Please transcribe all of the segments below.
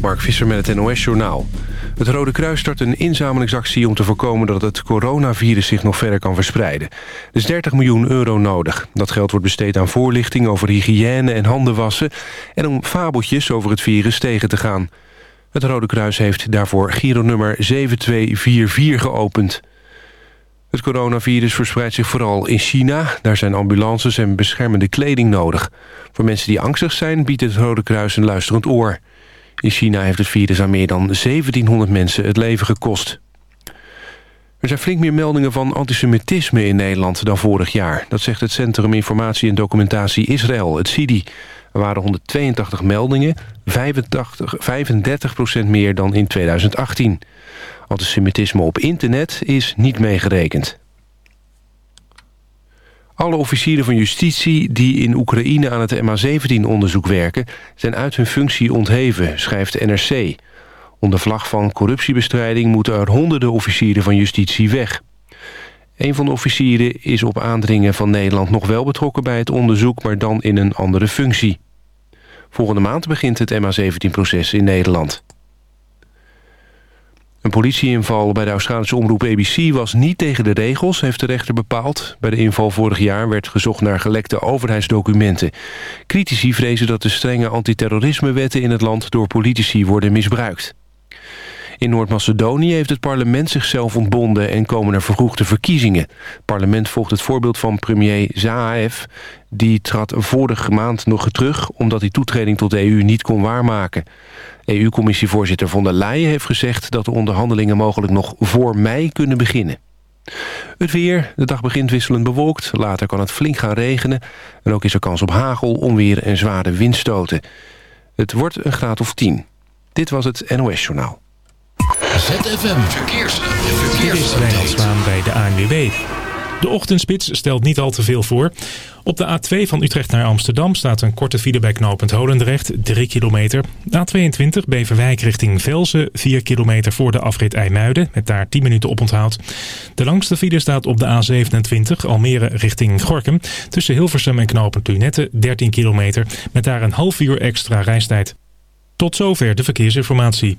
Mark Visser met het NOS-journaal. Het Rode Kruis start een inzamelingsactie om te voorkomen dat het coronavirus zich nog verder kan verspreiden. Er is 30 miljoen euro nodig. Dat geld wordt besteed aan voorlichting over hygiëne en handen wassen... en om fabeltjes over het virus tegen te gaan. Het Rode Kruis heeft daarvoor Giro-nummer 7244 geopend. Het coronavirus verspreidt zich vooral in China. Daar zijn ambulances en beschermende kleding nodig. Voor mensen die angstig zijn biedt het Rode Kruis een luisterend oor. In China heeft het virus aan meer dan 1700 mensen het leven gekost. Er zijn flink meer meldingen van antisemitisme in Nederland dan vorig jaar. Dat zegt het Centrum Informatie en Documentatie Israël, het CIDI. Er waren 182 meldingen, 85, 35% meer dan in 2018. Antisemitisme op internet is niet meegerekend. Alle officieren van justitie die in Oekraïne aan het MH17-onderzoek werken... zijn uit hun functie ontheven, schrijft NRC. Onder vlag van corruptiebestrijding moeten er honderden officieren van justitie weg. Een van de officieren is op aandringen van Nederland nog wel betrokken bij het onderzoek... maar dan in een andere functie. Volgende maand begint het MH17-proces in Nederland. Een politieinval bij de Australische omroep ABC was niet tegen de regels, heeft de rechter bepaald. Bij de inval vorig jaar werd gezocht naar gelekte overheidsdocumenten. Critici vrezen dat de strenge antiterrorismewetten in het land door politici worden misbruikt. In Noord-Macedonië heeft het parlement zichzelf ontbonden... en komen er vervroegde verkiezingen. Het parlement volgt het voorbeeld van premier Zaev. Die trad vorige maand nog terug... omdat hij toetreding tot de EU niet kon waarmaken. EU-commissievoorzitter von der Leyen heeft gezegd... dat de onderhandelingen mogelijk nog voor mei kunnen beginnen. Het weer, de dag begint wisselend bewolkt. Later kan het flink gaan regenen. En ook is er kans op hagel, onweer en zware windstoten. Het wordt een graad of 10. Dit was het NOS Journaal. ZFM Verkeers. Verkeers. bij de ANWB. De ochtendspits stelt niet al te veel voor. Op de A2 van Utrecht naar Amsterdam staat een korte file bij knooppunt Holendrecht, 3 kilometer. A22 Beverwijk richting Velzen, 4 kilometer voor de afrit IJmuiden, met daar 10 minuten oponthoud. De langste file staat op de A27 Almere richting Gorkum, tussen Hilversum en knooppunt Lunette, 13 kilometer, met daar een half uur extra reistijd. Tot zover de verkeersinformatie.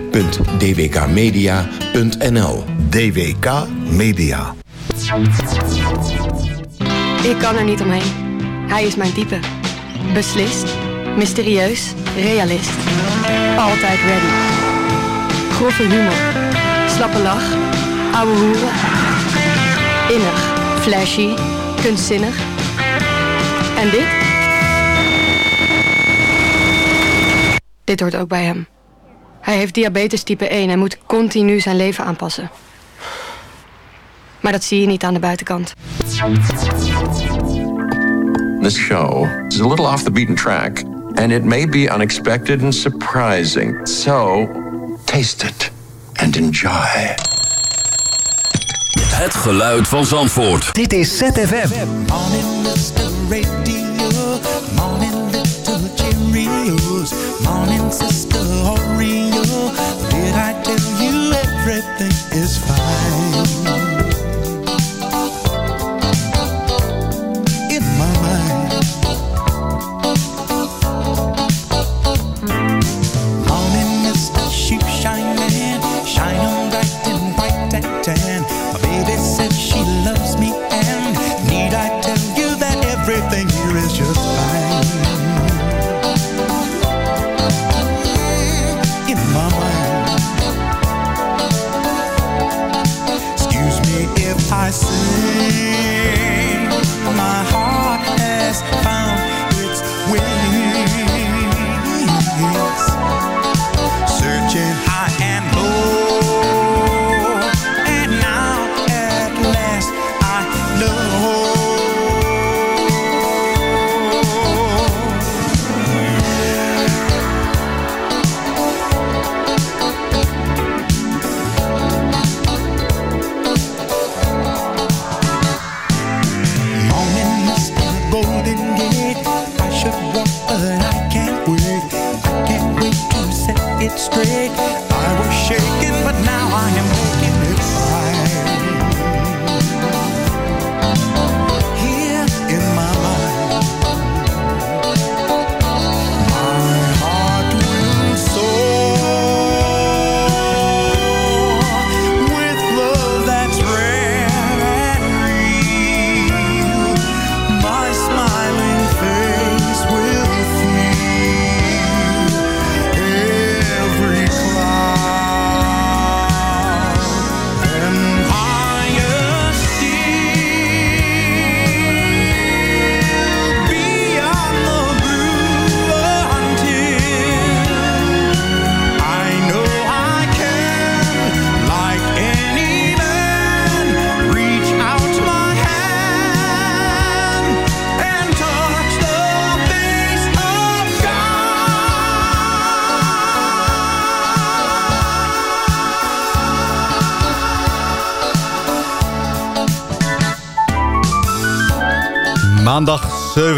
www.dwkmedia.nl DWK Media. Ik kan er niet omheen. Hij is mijn type. Beslist, mysterieus, realist. Altijd ready. Grove humor. Slappe lach. Ouwe hoeren. Innig, flashy, kunstzinnig. En dit? Dit hoort ook bij hem. Hij heeft diabetes type 1 en moet continu zijn leven aanpassen. Maar dat zie je niet aan de buitenkant. This show is a little off the beaten track, and it may be unexpected and surprising. So, taste it and enjoy. Het geluid van Zandvoort. Dit is ZFM. Morning, Mr. Radio. Morning, little Cheerios. Morning, Sister satisfied.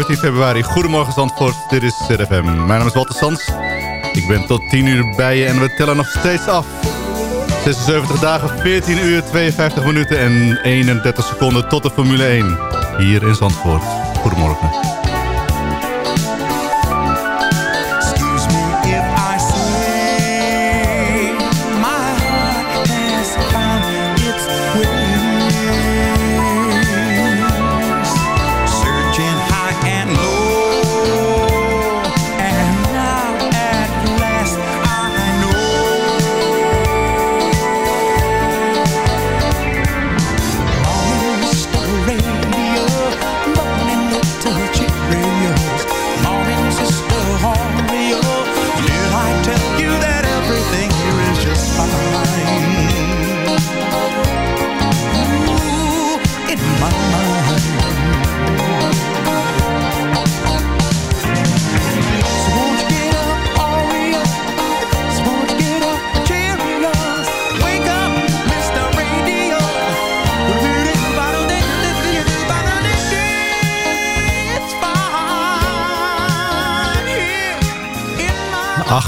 17 februari. Goedemorgen Zandvoort, dit is ZFM. Mijn naam is Walter Sands. Ik ben tot 10 uur bij je en we tellen nog steeds af. 76 dagen, 14 uur, 52 minuten en 31 seconden tot de Formule 1. Hier in Zandvoort. Goedemorgen.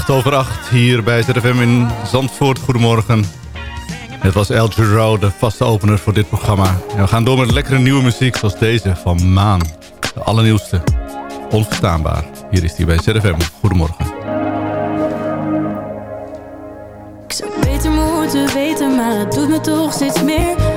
8 over 8 hier bij ZFM in Zandvoort. Goedemorgen. Het was El Giro, de vaste opener voor dit programma. We gaan door met lekkere nieuwe muziek zoals deze van Maan. De allernieuwste. Onverstaanbaar. Hier is hij bij ZFM. Goedemorgen. Ik zou beter moeten weten, maar het doet me toch steeds meer.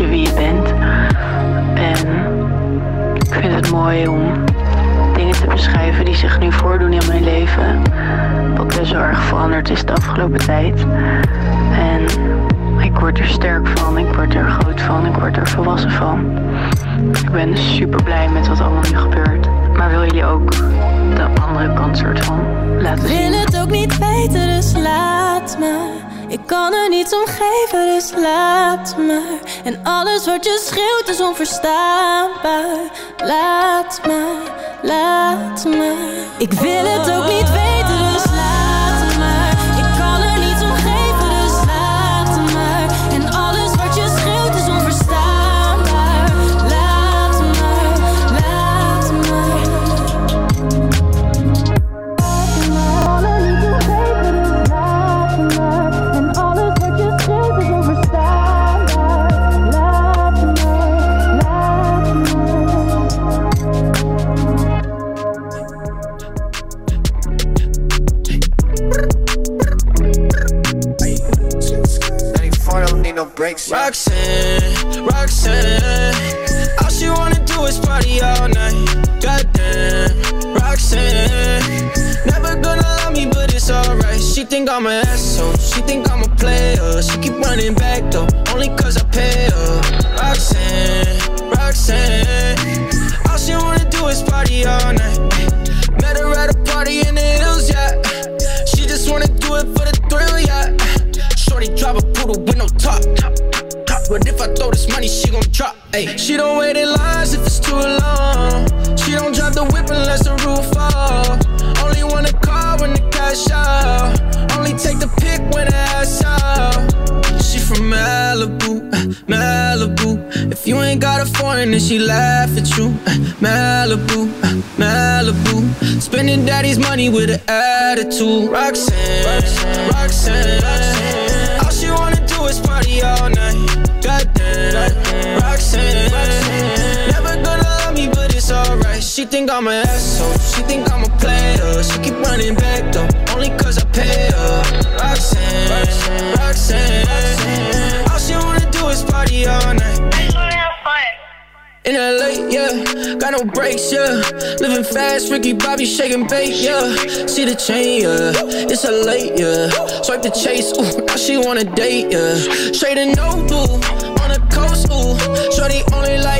je wie je bent. En ik vind het mooi om dingen te beschrijven die zich nu voordoen in mijn leven. Wat best wel erg veranderd is de afgelopen tijd. En ik word er sterk van, ik word er groot van, ik word er volwassen van. Ik ben super blij met wat allemaal nu gebeurt. Maar wil jullie ook de andere kant soort van laten Ik zien? wil het ook niet weten, dus laat maar. Ik kan er niets om geven, dus laat maar. En alles wat je schreeuwt is onverstaanbaar. Laat maar, laat maar. Ik wil het ook niet weten, no brakes, yeah. Living fast, Ricky Bobby shaking bait, yeah. See the chain, yeah. It's a late, yeah. Swipe the chase, ooh, now she wanna date, yeah. Straight and no blue, on the coast, ooh. Shorty only like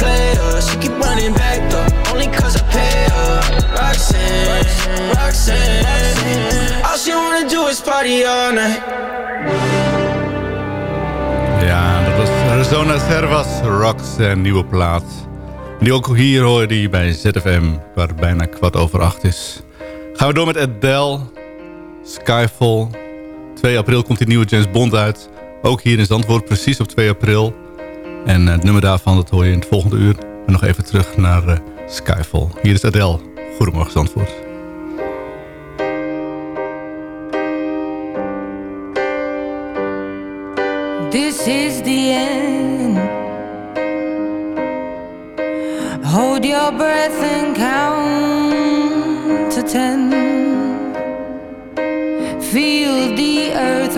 player. She keep running back though, only cause I pay her. Roxanne, Roxanne. All she wanna do is party night. Ja, dat was Arizona Servas, en nieuwe plaat. Die ook hier hoor die bij ZFM, waar het bijna kwart over acht is. Gaan we door met Adele, Skyfall. 2 april komt die nieuwe James Bond uit. Ook hier in Zandvoort, precies op 2 april. En het nummer daarvan, hoor je in het volgende uur. En nog even terug naar eh, Skyfall. Hier is Adele. Goedemorgen Zandvoort. This is the end. Hold your breath and count to ten. Feel the earth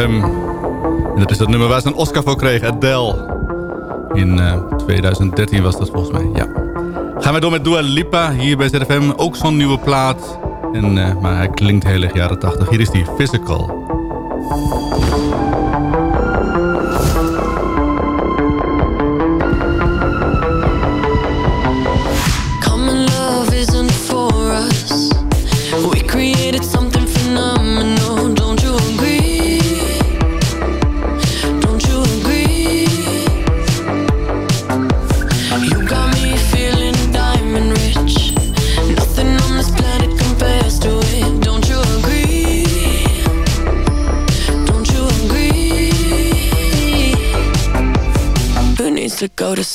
En dat is dat nummer waar ze een Oscar voor kreeg, Adele. In eh, 2013 was dat volgens mij, ja. Gaan wij door met Dua Lipa hier bij ZFM. Ook zo'n nieuwe plaat. En, eh, maar hij klinkt heel erg jaren 80. Hier is die Physical.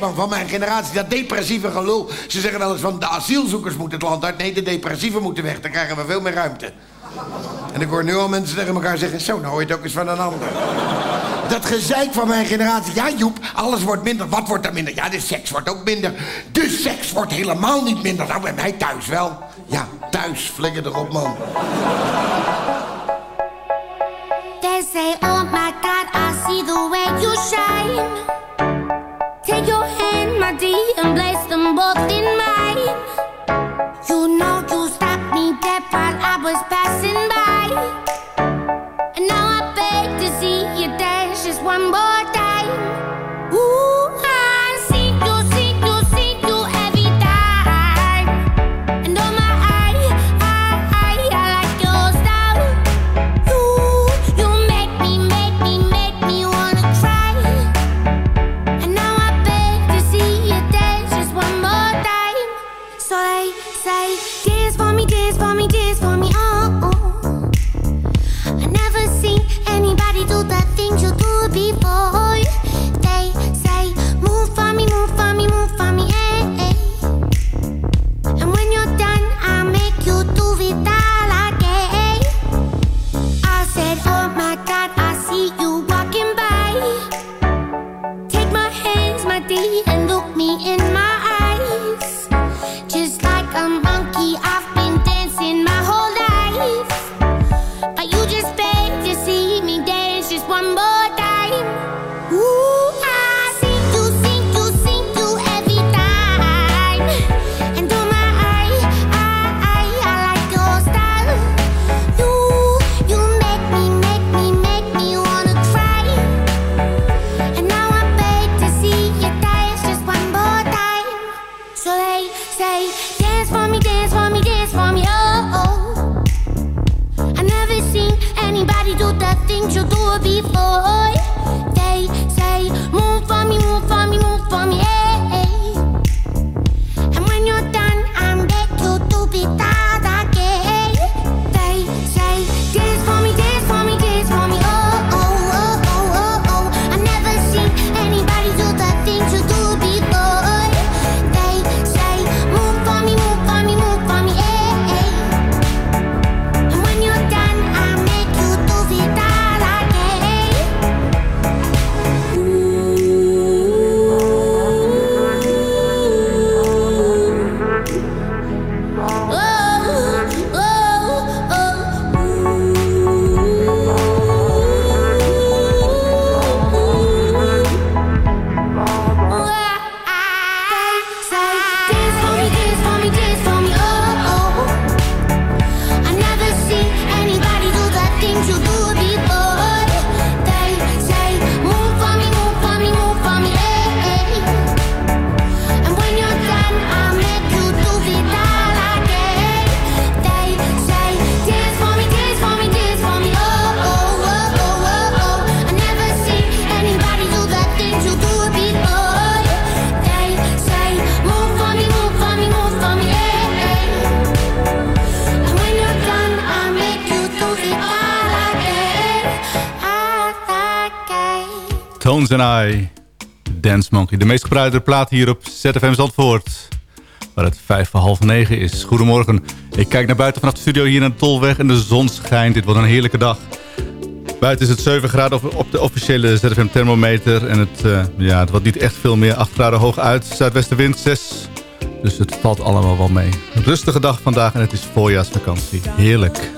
man van mijn generatie, dat depressieve gelul. Ze zeggen wel eens van de asielzoekers moeten het land uit. Nee, de depressieven moeten weg. Dan krijgen we veel meer ruimte. En ik hoor nu al mensen tegen elkaar zeggen... zo, nou hoor je het ook eens van een ander. Dat gezeik van mijn generatie. Ja, Joep, alles wordt minder. Wat wordt er minder? Ja, de seks wordt ook minder. De seks wordt helemaal niet minder. Nou, bij mij thuis wel. Ja, thuis. Flikker erop, man. They say, oh my God, I see the way you shine. En I. Dance Monkey. De meest gebruikte plaat hier op ZFM Zandvoort. Waar het vijf voor half negen is. Goedemorgen. Ik kijk naar buiten vanaf de studio hier naar de Tolweg. En de zon schijnt. Dit wordt een heerlijke dag. Buiten is het 7 graden op de officiële ZFM thermometer. En het, uh, ja, het wordt niet echt veel meer. 8 graden hoog uit. Zuidwestenwind 6. Dus het valt allemaal wel mee. Rustige dag vandaag en het is voorjaarsvakantie. Heerlijk.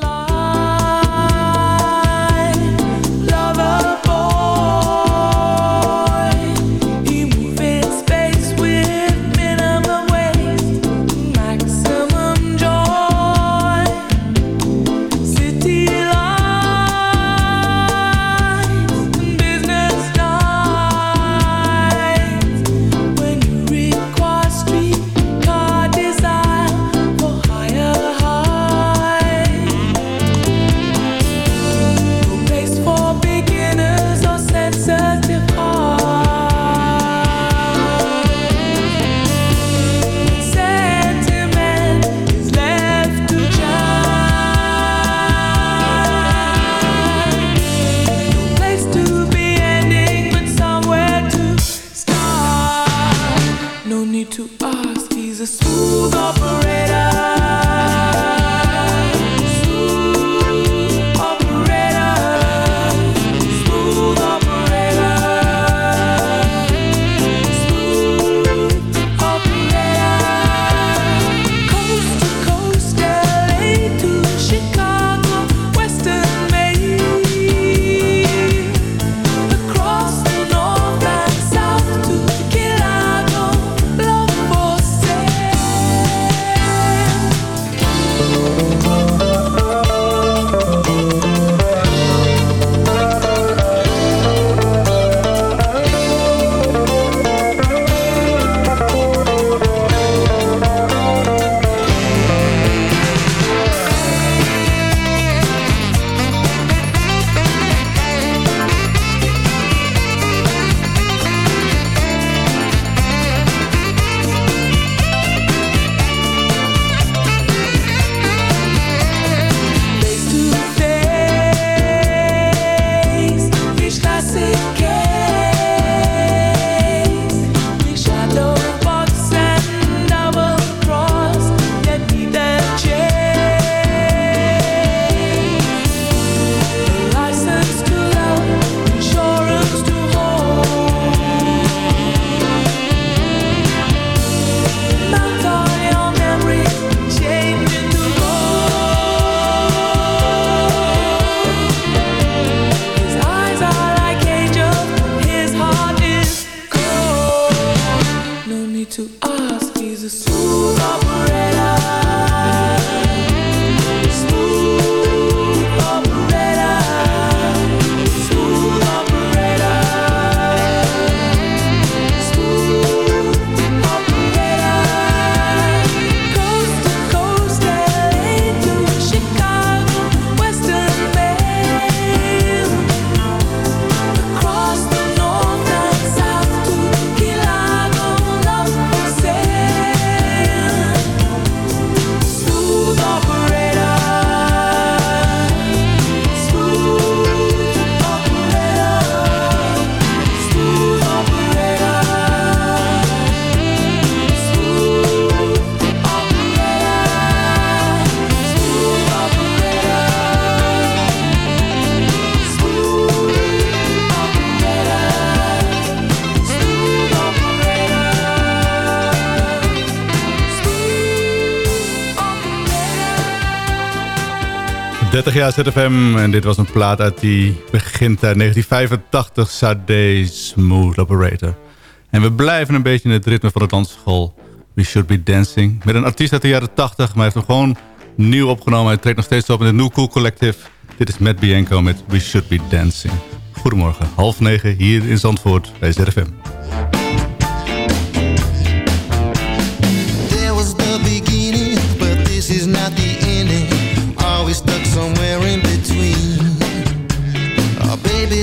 Ja, ZFM. En dit was een plaat uit die begint uit 1985. Sade Smooth Operator. En we blijven een beetje in het ritme van de dansschool. We Should Be Dancing. Met een artiest uit de jaren 80. Maar hij heeft hem gewoon nieuw opgenomen. Hij treedt nog steeds op in het New Cool Collective. Dit is Matt Bianco met We Should Be Dancing. Goedemorgen, half negen hier in Zandvoort bij ZFM.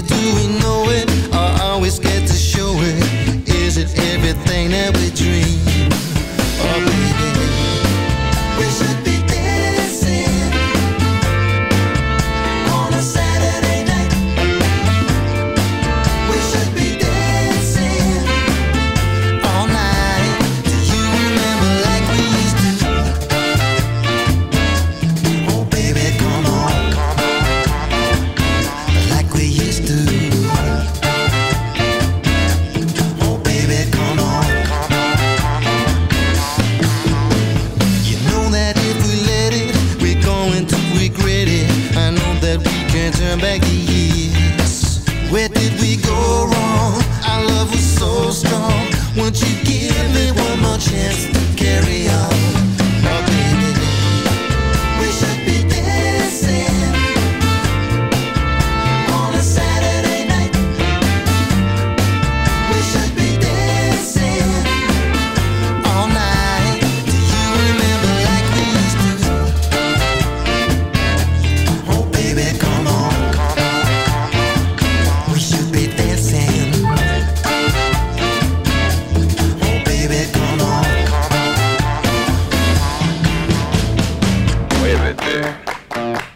do we know uh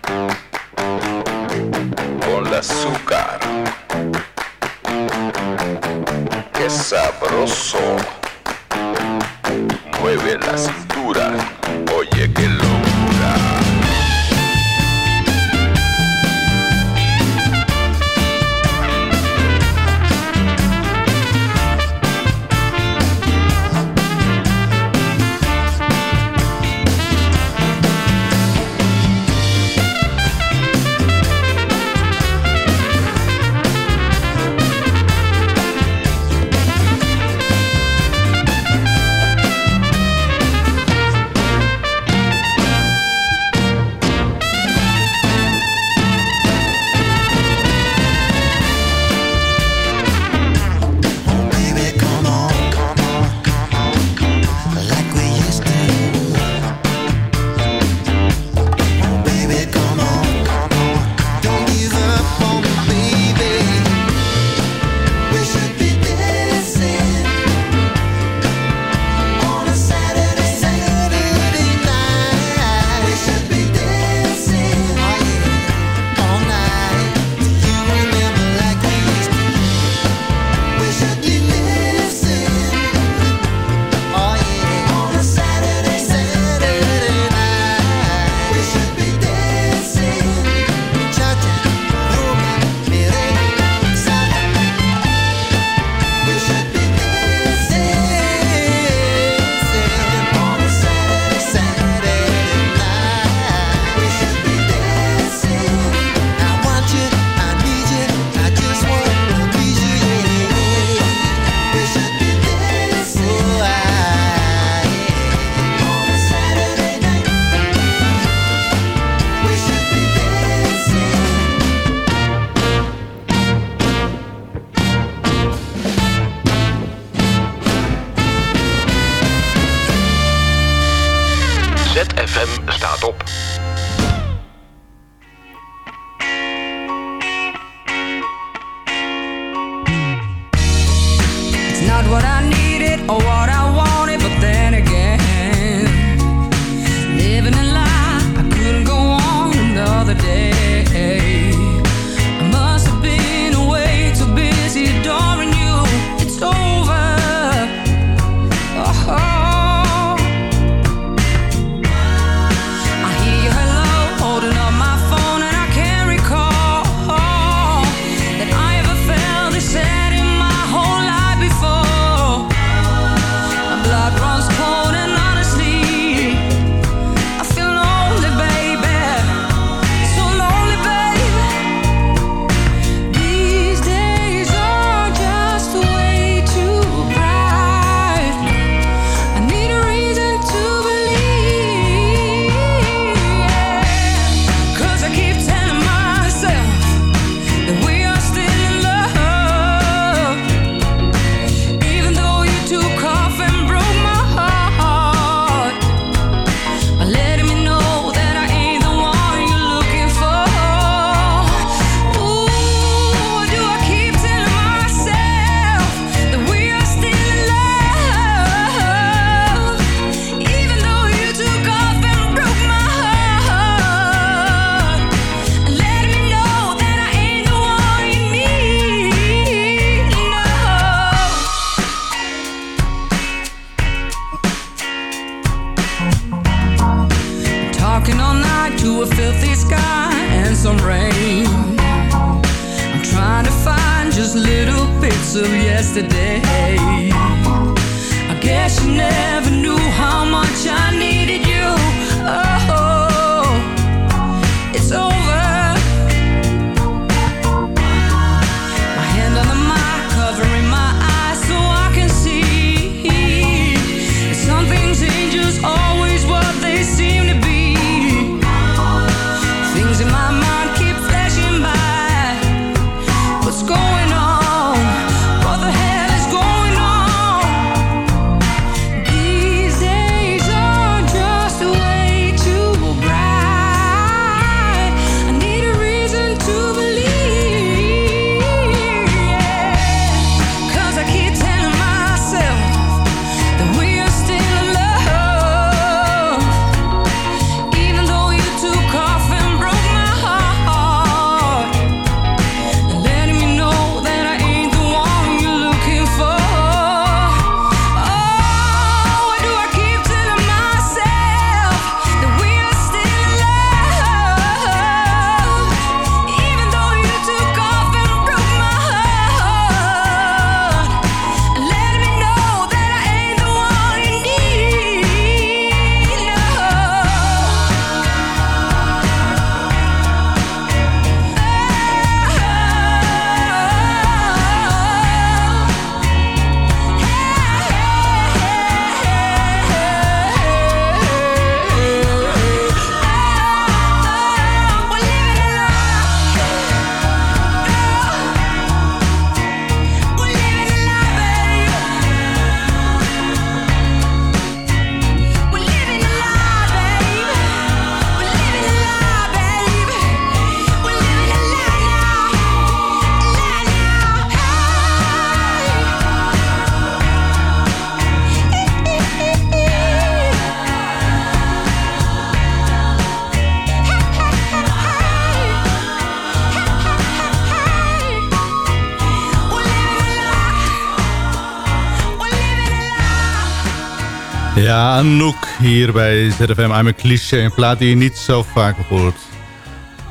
Ja, Anouk hier bij ZFM. I'm a cliché. Een plaat die je niet zo vaak hoort.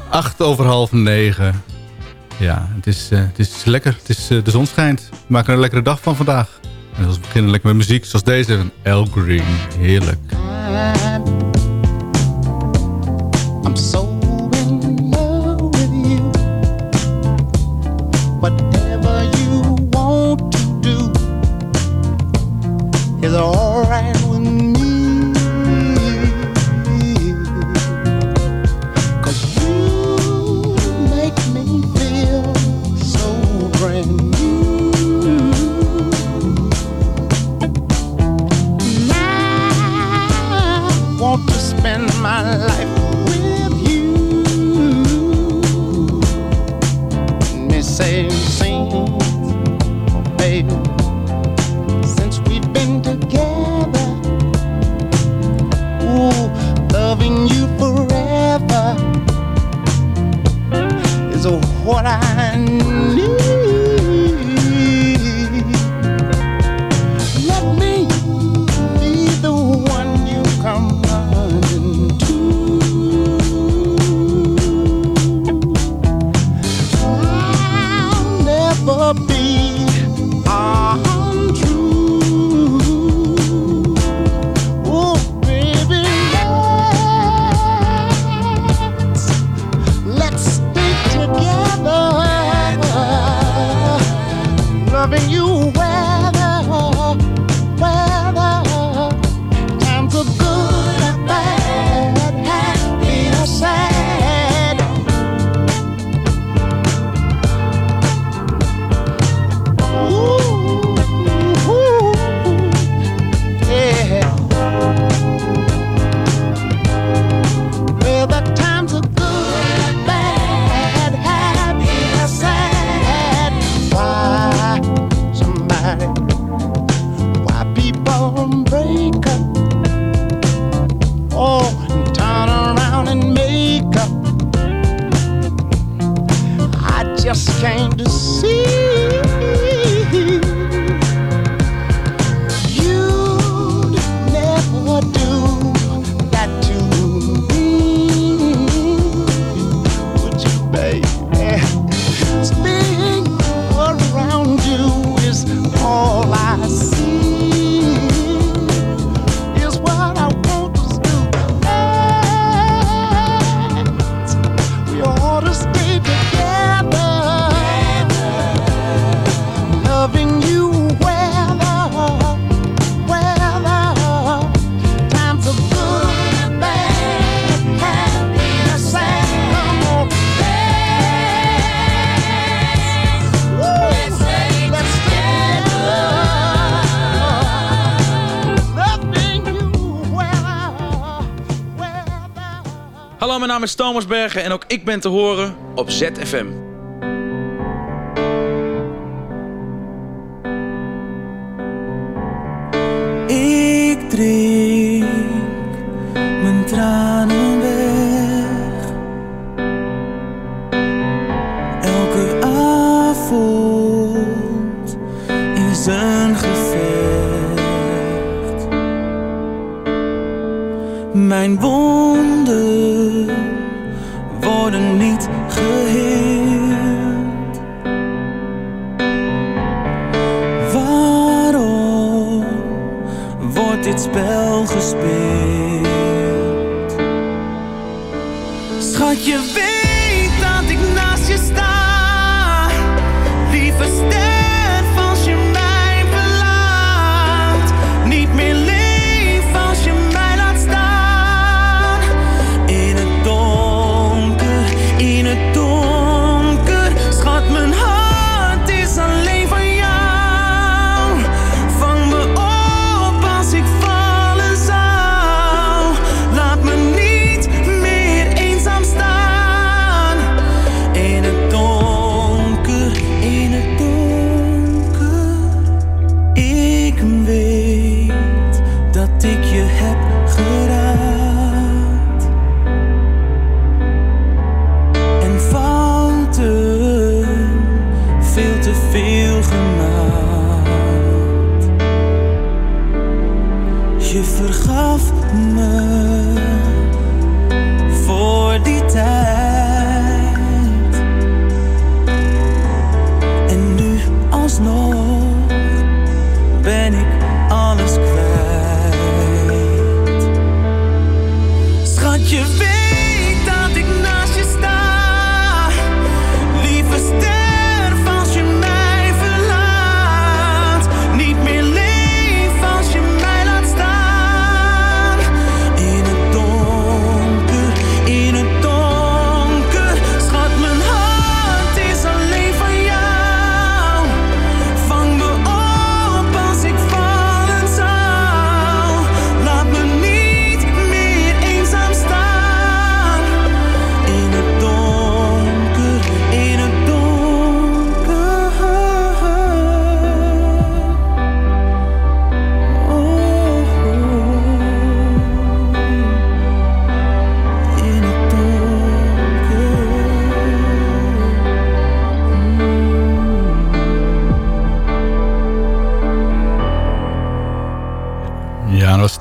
Acht over half negen. Ja, het is, eh, het is lekker. Het is, eh, de zon schijnt. We maken een lekkere dag van vandaag. En we beginnen lekker met muziek zoals deze. Van El Green. Heerlijk. I'm so mijn naam is Thomas Bergen en ook ik ben te horen op ZFM. Ik drink mijn tranen weg. Elke avond is een gevecht. Mijn wond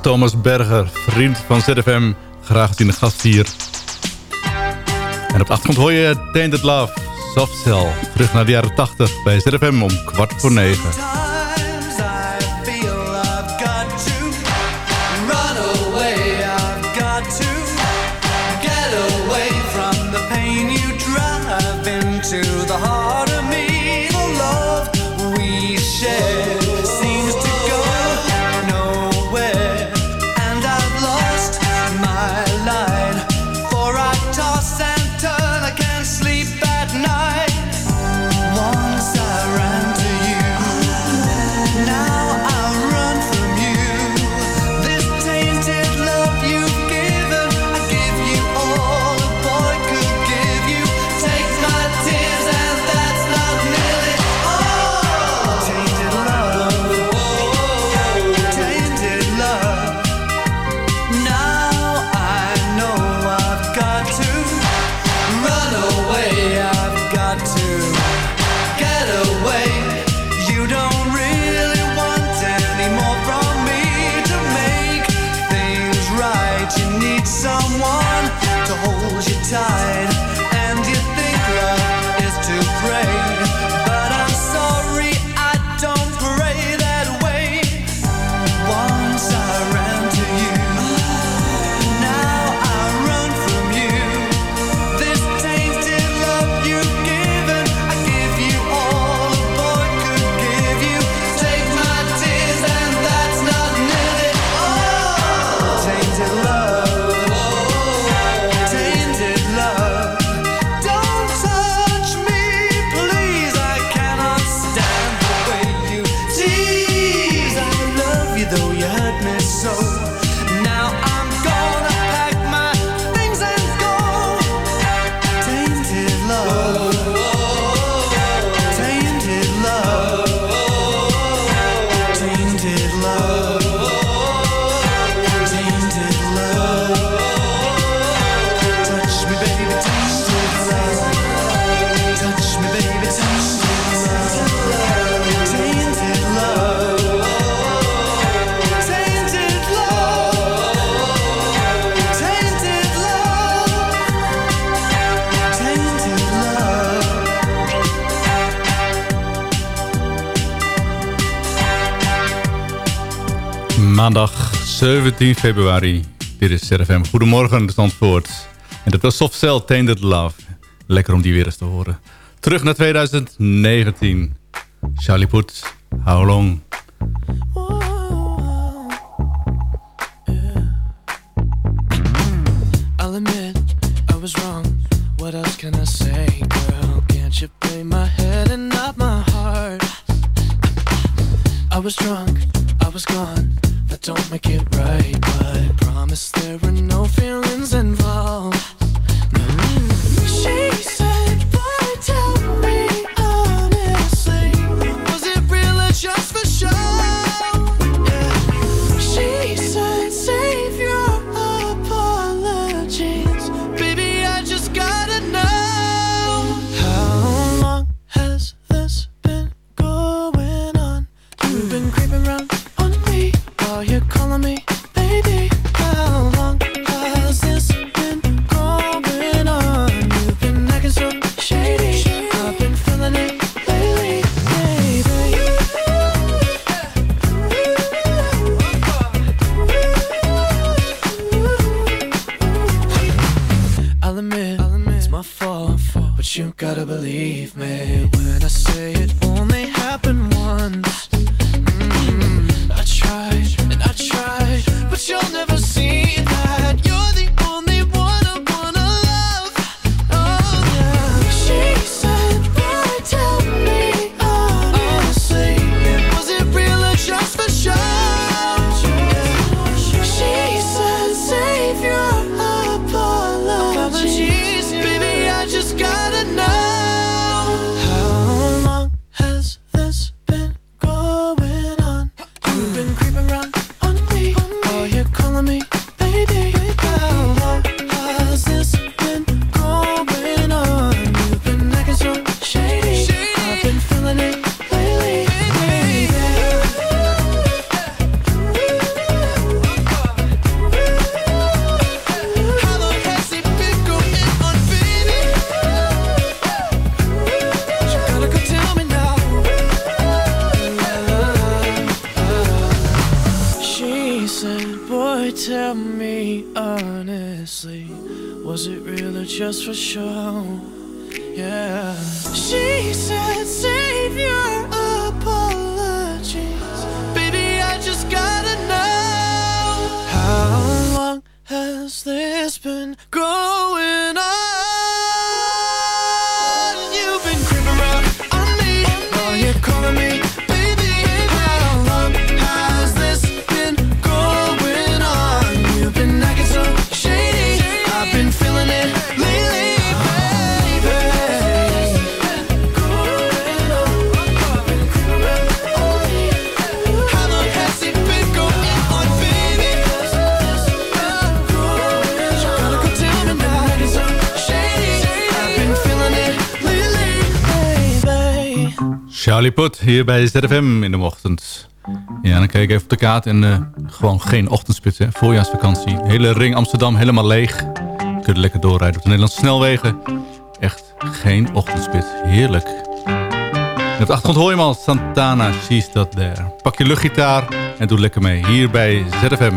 Thomas Berger, vriend van ZFM. Graag in de gast hier. En op achtergrond hoor je Tainted Love, Softcell Terug naar de jaren 80 bij ZFM om kwart voor negen. maandag 17 februari. Dit is ZFM. Goedemorgen, Zandvoort. En dat was Soft Cell, Tainted Love. Lekker om die weer eens te horen. Terug naar 2019. Charlie Poet, How Long? What else can I say, girl? Can't play my head and not my heart? I was drunk make it right, but promise there are Charlie Put hier bij ZFM in de ochtend. Ja, dan kijk ik even op de kaart en eh, gewoon geen ochtendspits, hè. Voorjaarsvakantie. Hele ring Amsterdam helemaal leeg. Je lekker doorrijden op de Nederlandse snelwegen. Echt geen ochtendspits. Heerlijk. En op achtergrond hoor je hem al. Santana, she's that there. Pak je luchtgitaar en doe lekker mee. Hier bij ZFM.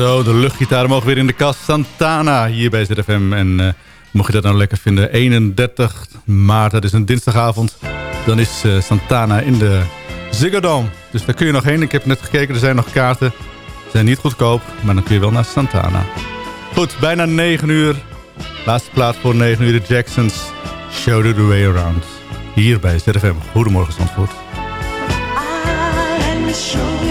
Zo, de luchtgitaar mogen weer in de kast. Santana hier bij ZFM. En eh, mocht je dat nou lekker vinden, 31 maart, dat is een dinsdagavond. Dan is eh, Santana in de Ziggo Dome. Dus daar kun je nog heen. Ik heb net gekeken, er zijn nog kaarten. Ze zijn niet goedkoop, maar dan kun je wel naar Santana. Goed, bijna 9 uur. Laatste plaats voor 9 uur, de Jacksons. Show the way around. Hier bij ZFM. Goedemorgen, Zandvoort. show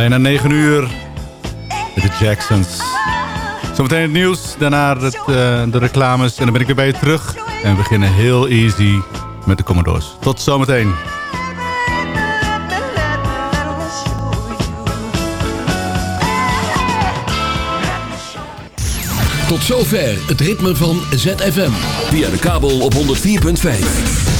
Bijna 9 uur. De Jacksons. Zometeen het nieuws, daarna het, eh, de reclames. En dan ben ik weer bij je terug. En we beginnen heel easy met de Commodores. Tot zometeen. Tot zover het ritme van ZFM. Via de kabel op 104.5.